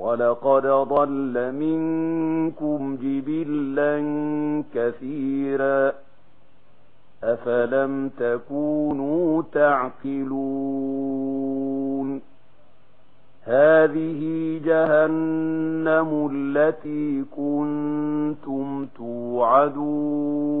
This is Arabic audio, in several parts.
ولقد ضل منكم جبلا كثيرا أفلم تكونوا تعقلون هذه جهنم التي كنتم توعدون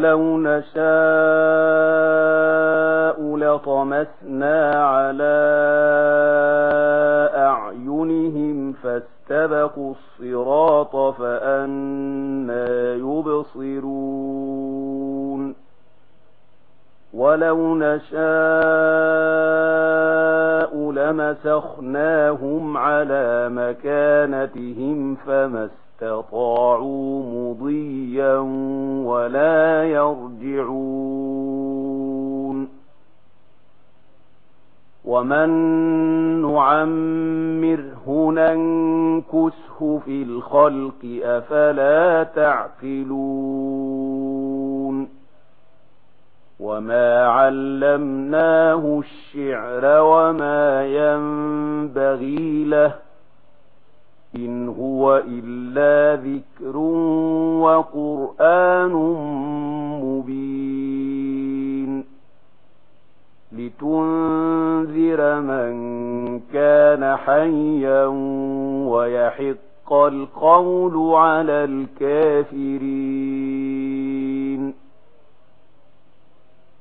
وَلَوْ نَشَاءُ لَطَمَسْنَا عَلَى أَعْيُنِهِمْ فَاسْتَبَقُوا الصِّرَاطَ فَأَنَّى يُبْصِرُونَ وَلَوْ نَشَاءُ فمسخناهم على مكانتهم فما استطاعوا مضيا ولا يرجعون ومن نعمره ننكسه في الخلق أفلا تعقلون وما علمناه الشعر وما ينبغي له إن هو إلا ذكر وقرآن مبين لتنذر من كان حيا ويحق القول على الكافرين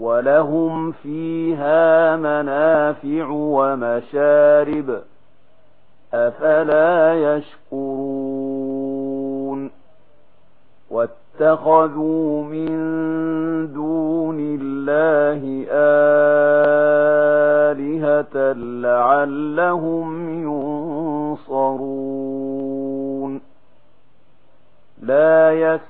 ولهم فيها منافع ومشارب أفلا يشكرون واتخذوا من دون الله آلهة لعلهم ينصرون لا يسكرون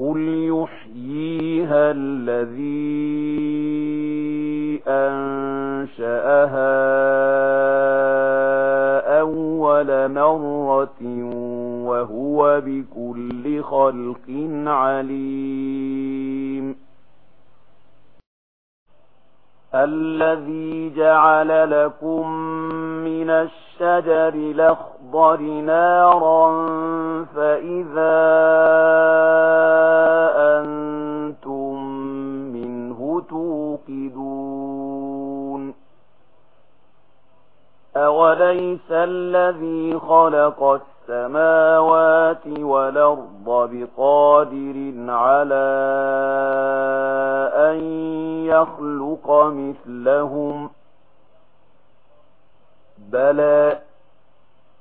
قل يحييها الذي أنشأها أول مرة وهو بكل خلق عليم الذي جعل لكم من الشجر لخ الْأَخْضَرِ نَارًا فَإِذَا أَنْتُمْ مِنْهُ تُوقِدُونَ أَوَلَيْسَ الَّذِي خَلَقَ السَّمَاوَاتِ وَالْأَرْضَ بِقَادِرٍ عَلَى أَنْ يَخْلُقَ مِثْلَهُمْ بَلَى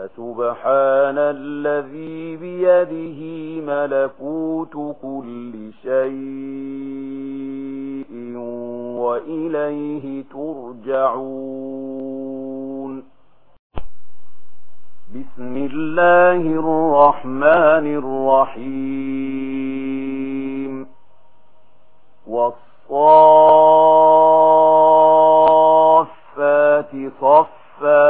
فسبحان الذي بيده ملكوت كل شيء وإليه ترجعون بسم الله الرحمن الرحيم والصافات صفا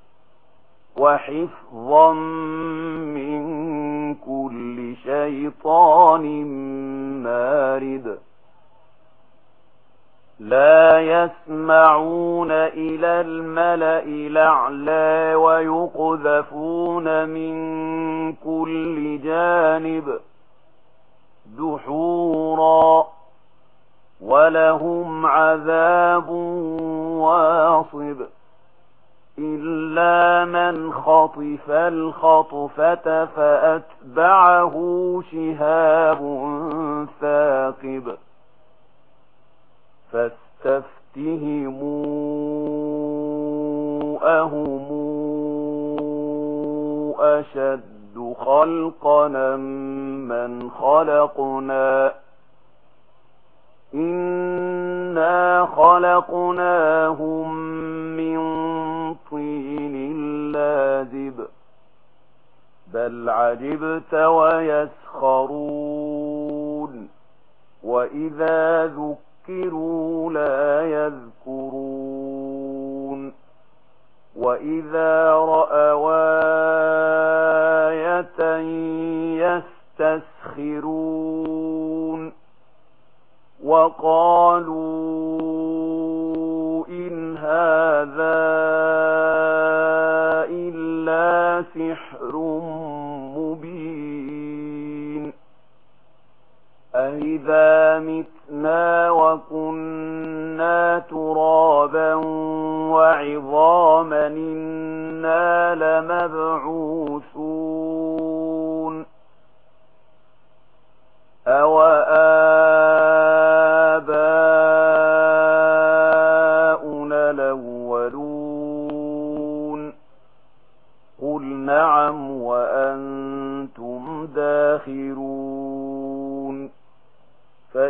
وحفظا من كل شيطان مارد لا يسمعون إلى الملأ لعلى ويقذفون من كل جانب دحورا ولهم عذاب واصب إلا من خطف الخطفة فأتبعه شهاب ثاقب فاستفتهموا أهم أشد خلقنا من خلقنا إنا خلقناهم من تأويل اللازب. بل عجبت ويسخرون. وإذا ذكروا لا يذكرون. وإذا رأوا آية يستسخرون. وقالوا سحر مبين. أهذا متنا وكنا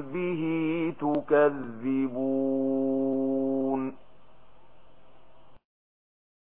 به تكذبون